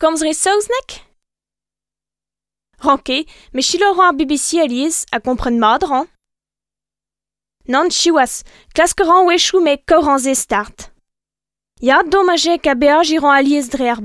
Komsre sausnek? Ranke, me chiloro ar BBC Alice a kompren madran? Non chiwas, klaskeran wechou me koran ze start. Ya dommageek a beaj iran Alice dre ar.